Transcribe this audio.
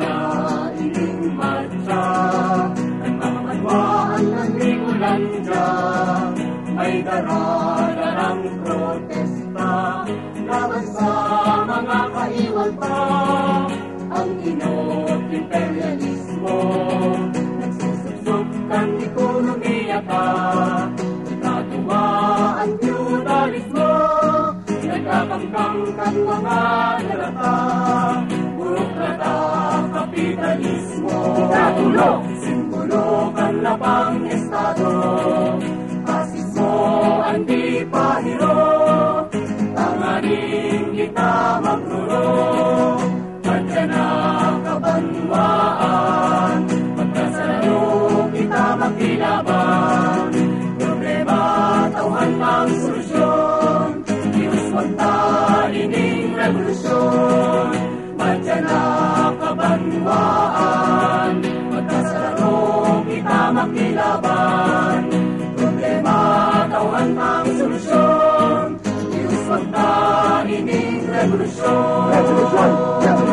nailing mata Ang mga manwaan ng Bigolanda May darada ng protesta Laban sa mga kaiwalta Ang inot imperialismo Nagsusubsob kang ekonomiya ka Nagkatuwa ang feudalismo Nagkakangkang kang mga kapitalismo Katulo, simbolo kan lapang estado. Asismo ang di pahiro Tanganin kita magluro Kanya na kabanwaan Magkasalo kita magkilaban Problema tauhan ang solusyon Diyos wanta kita magkilaban Problema tauhan ang solusyon Diyos wanta ining revolusyon Revolution! Revolution! Revolution!